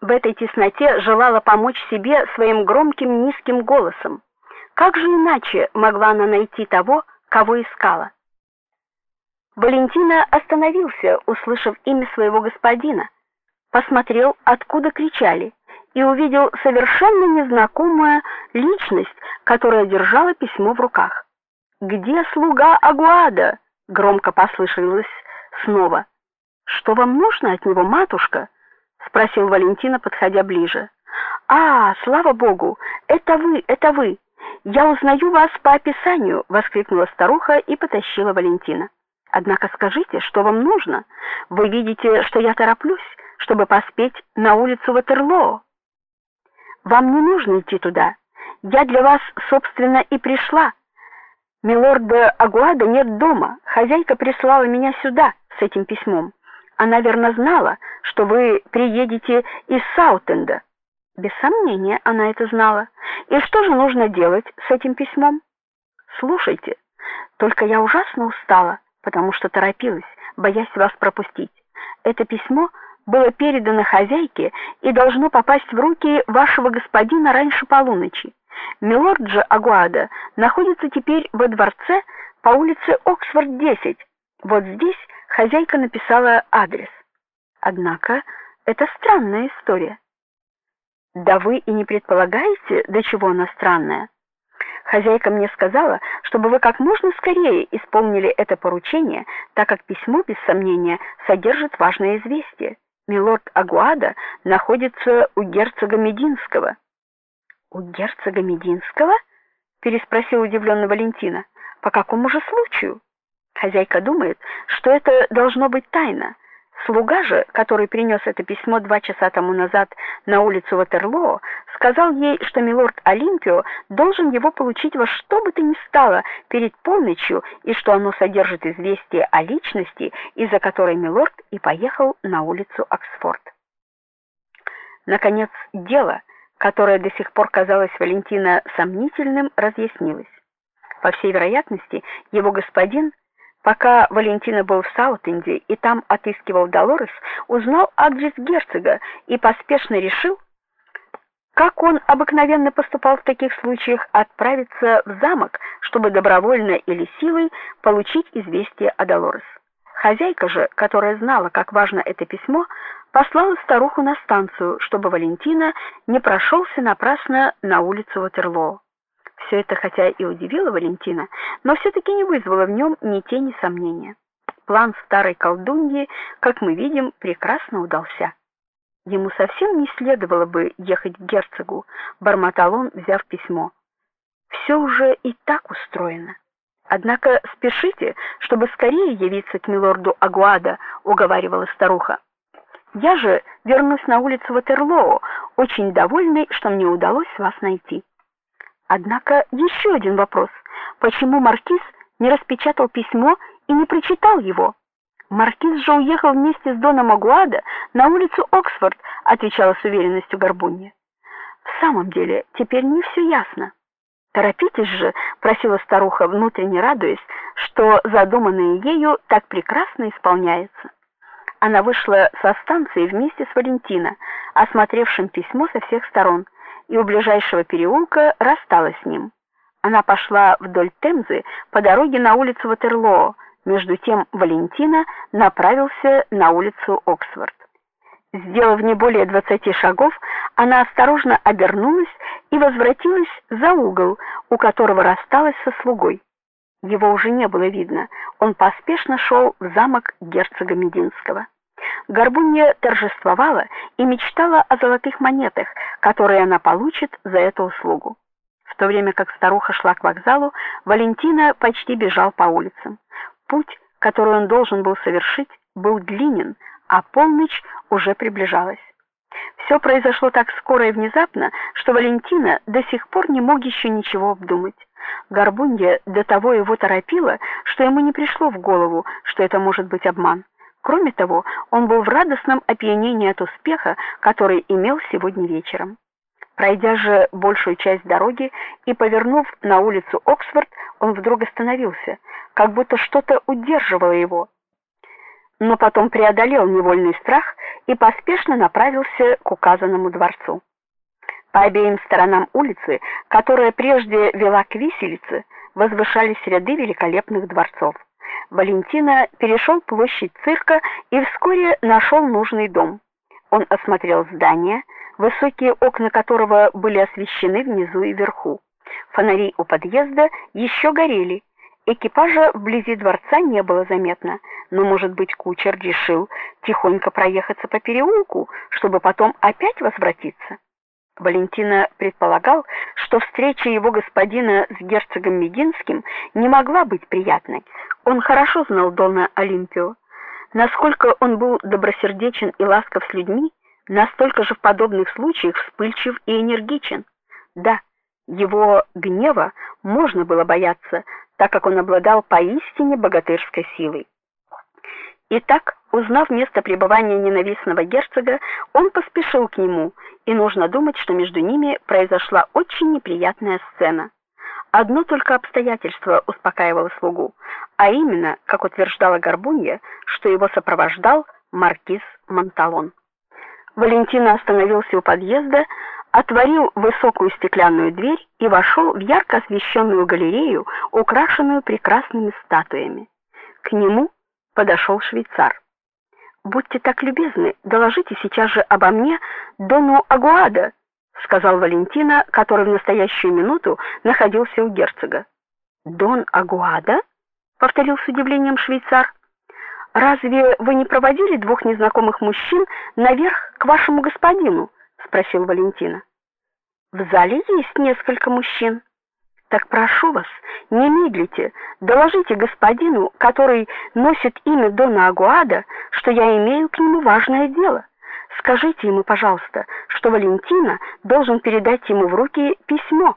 в этой тесноте желала помочь себе своим громким низким голосом. Как же иначе могла она найти того, кого искала? Валентина остановился, услышав имя своего господина, посмотрел, откуда кричали, и увидел совершенно незнакомую личность, которая держала письмо в руках. "Где слуга Агуада?" громко послышалось снова. "Что вам нужно от него, матушка?" Спросил Валентина, подходя ближе. "А, слава богу, это вы, это вы. Я узнаю вас по описанию", воскликнула старуха и потащила Валентина. Однако скажите, что вам нужно? Вы видите, что я тороплюсь, чтобы поспеть на улицу Ватерлоо. Вам не нужно идти туда. Я для вас, собственно, и пришла. Милорда Агуада нет дома. Хозяйка прислала меня сюда с этим письмом. Она верно знала, что вы приедете из Саутенда. Без сомнения, она это знала. И что же нужно делать с этим письмом? Слушайте, только я ужасно устала, потому что торопилась, боясь вас пропустить. Это письмо было передано хозяйке и должно попасть в руки вашего господина раньше полуночи. Милорд же Агуада находится теперь во дворце по улице Оксфорд 10. Вот здесь хозяйка написала адрес. Однако это странная история. Да вы и не предполагаете, до чего она странная. Хозяйка мне сказала, чтобы вы как можно скорее исполнили это поручение, так как письмо без сомнения содержит важное известие. Милорд Агуада находится у герцога Мединского. У герцога Мединского? переспросил удивленно Валентина. По какому же случаю? Хозяйка думает, что это должно быть тайна. Слуга же, который принес это письмо два часа тому назад на улицу Ватерлоо, сказал ей, что милорд Олимпио должен его получить во что бы то ни стало перед полночью, и что оно содержит известие о личности, из-за которой милорд и поехал на улицу Оксфорд. Наконец, дело, которое до сих пор казалось Валентина сомнительным, разъяснилось. По всей вероятности, его господин Пока Валентина был в Саутенде и там отыскивал Долорес, узнал адрес герцога и поспешно решил, как он обыкновенно поступал в таких случаях, отправиться в замок, чтобы добровольно или силой получить известие о Долорес. Хозяйка же, которая знала, как важно это письмо, послала старуху на станцию, чтобы Валентина не прошелся напрасно на улицу Ватерлоо. Все это хотя и удивило Валентина, но все таки не вызвало в нем ни тени сомнения. План старой колдуньи, как мы видим, прекрасно удался. Ему совсем не следовало бы ехать к герцогу, бормотал он, взяв письмо. Все уже и так устроено. Однако спешите, чтобы скорее явиться к милорду Агуада, уговаривала старуха. Я же вернусь на улицу Ватерлоо, очень довольный, что мне удалось вас найти. Однако еще один вопрос: почему маркиз не распечатал письмо и не прочитал его? Маркиз же уехал вместе с доном Агуада на улицу Оксфорд, отвечала с уверенностью Горбунья. В самом деле, теперь не все ясно. Торопитесь же, просила старуха, внутренне радуясь, что задуманное ею так прекрасно исполняется. Она вышла со станции вместе с Валентино, осмотревшим письмо со всех сторон и у ближайшего переулка рассталась с ним. Она пошла вдоль Темзы по дороге на улицу Ватерлоо. Между тем Валентина направился на улицу Оксфорд. Сделав не более двадцати шагов, она осторожно обернулась и возвратилась за угол, у которого рассталась со слугой. Его уже не было видно. Он поспешно шел в замок герцога Мединского. Горбунья торжествовала и мечтала о золотых монетах, которые она получит за эту услугу. В то время как старуха шла к вокзалу, Валентина почти бежал по улицам. Путь, который он должен был совершить, был длинен, а полночь уже приближалась. Все произошло так скоро и внезапно, что Валентина до сих пор не мог еще ничего обдумать. Горбунья до того его торопила, что ему не пришло в голову, что это может быть обман. Кроме того, он был в радостном опьянении от успеха, который имел сегодня вечером. Пройдя же большую часть дороги и повернув на улицу Оксфорд, он вдруг остановился, как будто что-то удерживало его. но потом преодолел невольный страх и поспешно направился к указанному дворцу. По обеим сторонам улицы, которая прежде вела к виселице, возвышались ряды великолепных дворцов. Валентина перешел площадь цирка и вскоре нашел нужный дом. Он осмотрел здание, высокие окна которого были освещены внизу и вверху. Фонари у подъезда еще горели. Экипажа вблизи дворца не было заметно, но, может быть, кучер решил тихонько проехаться по переулку, чтобы потом опять возвратиться. Валентина предполагал, что встреча его господина с герцогом Мединским не могла быть приятной. Он хорошо знал Дона Олимпио. Насколько он был добросердечен и ласков с людьми, настолько же в подобных случаях вспыльчив и энергичен. Да, его гнева можно было бояться, так как он обладал поистине богатырской силой. Итак, узнав место пребывания ненавистного герцога, он поспешил к нему, и нужно думать, что между ними произошла очень неприятная сцена. Одно только обстоятельство успокаивало слугу, а именно, как утверждала Горбунья, что его сопровождал маркиз Монталон. Валентина остановился у подъезда, отворил высокую стеклянную дверь и вошел в ярко освещенную галерею, украшенную прекрасными статуями. К нему подошел швейцар. Будьте так любезны, доложите сейчас же обо мне дону Агуада, сказал Валентина, который в настоящую минуту находился у герцога. Дон Агуада? повторил с удивлением швейцар. Разве вы не проводили двух незнакомых мужчин наверх к вашему господину? спросил Валентина. В зале есть несколько мужчин. Так прошу вас, не медлите, доложите господину, который носит имя Дона Агуада, что я имею к нему важное дело. Скажите ему, пожалуйста, что Валентина должен передать ему в руки письмо.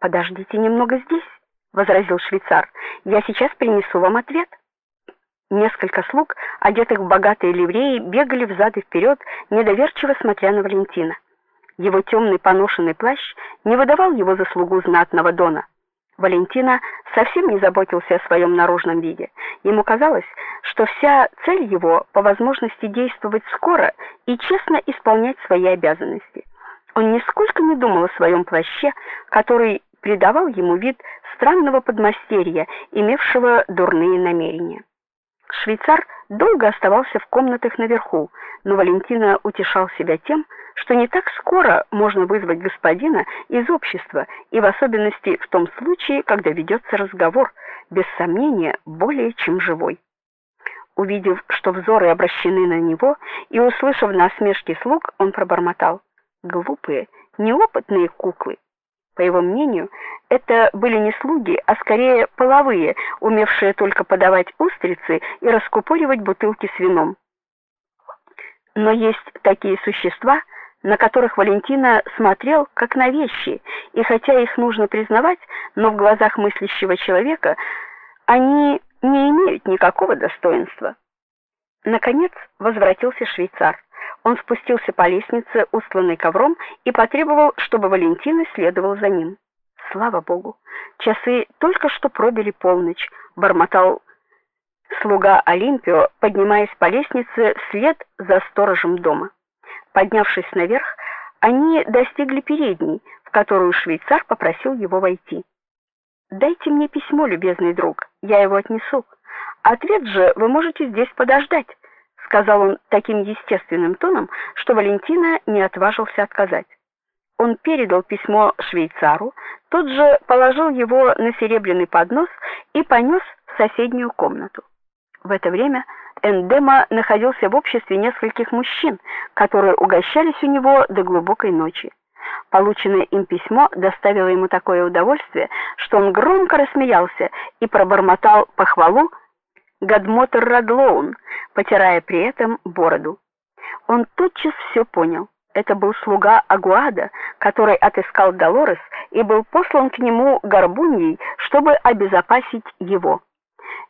Подождите немного здесь, возразил швейцар. Я сейчас принесу вам ответ. Несколько слуг, одетых в богатые ливреи, бегали взад и вперед, недоверчиво смотря на Валентина. Его темный поношенный плащ не выдавал его за слугу знатного дона. Валентина совсем не заботился о своем наружном виде. Ему казалось, что вся цель его по возможности действовать скоро и честно исполнять свои обязанности. Он нисколько не думал о своем плаще, который придавал ему вид странного подмастерья, имевшего дурные намерения. Швейцар долго оставался в комнатах наверху, но Валентина утешал себя тем, что не так скоро можно вызвать господина из общества, и в особенности в том случае, когда ведется разговор, без сомнения, более чем живой. Увидев, что взоры обращены на него, и услышав насмешки слуг, он пробормотал: "Глупые, неопытные куклы". По его мнению, это были не слуги, а скорее половые, умевшие только подавать устрицы и раскупоривать бутылки с вином. Но есть такие существа, на которых Валентина смотрел как на вещи, и хотя их нужно признавать, но в глазах мыслящего человека они не имеют никакого достоинства. Наконец возвратился швейцар. Он спустился по лестнице, устланной ковром, и потребовал, чтобы Валентина следовал за ним. Слава богу, часы только что пробили полночь, бормотал слуга Олимпио, поднимаясь по лестнице вслед за сторожем дома. Поднявшись наверх, они достигли передней, в которую швейцар попросил его войти. Дайте мне письмо, любезный друг, я его отнесу. Ответ же вы можете здесь подождать, сказал он таким естественным тоном, что Валентина не отважился отказать. Он передал письмо швейцару, тот же положил его на серебряный поднос и понес в соседнюю комнату. В это время Эндема находился в обществе нескольких мужчин, которые угощались у него до глубокой ночи. Полученное им письмо доставило ему такое удовольствие, что он громко рассмеялся и пробормотал похвалу Гадмотер Радлоун, потирая при этом бороду. Он тотчас все понял. Это был слуга Агуада, который отыскал Долорес и был послан к нему Горбуньей, чтобы обезопасить его.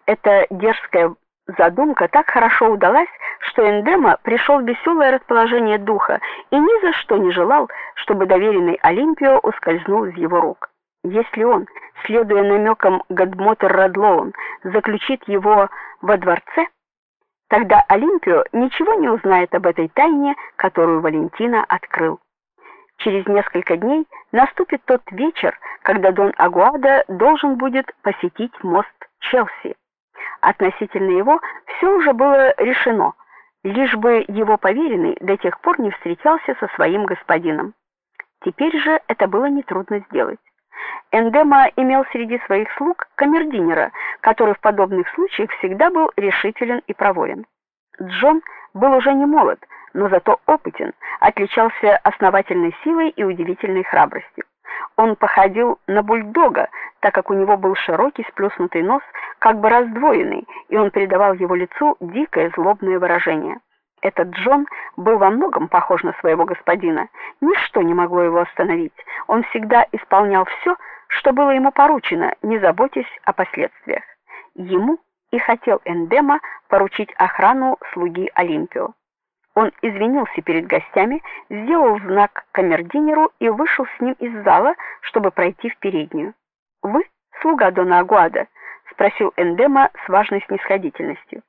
Эта дерзкая Задумка так хорошо удалась, что Эндема пришел в веселое расположение духа и ни за что не желал, чтобы доверенный Олимпио ускользнул из его рук. Если он, следуя намекам Гадмотер Радлоун, заключит его во дворце, Тогда Олимпио ничего не узнает об этой тайне, которую Валентина открыл. Через несколько дней наступит тот вечер, когда Дон Агуада должен будет посетить мост Челси. Относительно его все уже было решено, лишь бы его поверенный до тех пор не встречался со своим господином. Теперь же это было нетрудно сделать. Эндема имел среди своих слуг камердинера, который в подобных случаях всегда был решителен и проворен. Джон был уже не молод, но зато опытен, отличался основательной силой и удивительной храбростью. Он походил на бульдога, так как у него был широкий сплюснутый нос, как бы раздвоенный, и он придавал его лицу дикое злобное выражение. Этот Джон был во многом похож на своего господина. Ничто не могло его остановить. Он всегда исполнял все, что было ему поручено, не заботясь о последствиях. Ему и хотел Эндема поручить охрану слуги Олимпио. Он извинился перед гостями, сделал знак камердинеру и вышел с ним из зала, чтобы пройти в переднюю. "Вы слуга дона Агуада?" спросил Эндема с важной снисходительностью.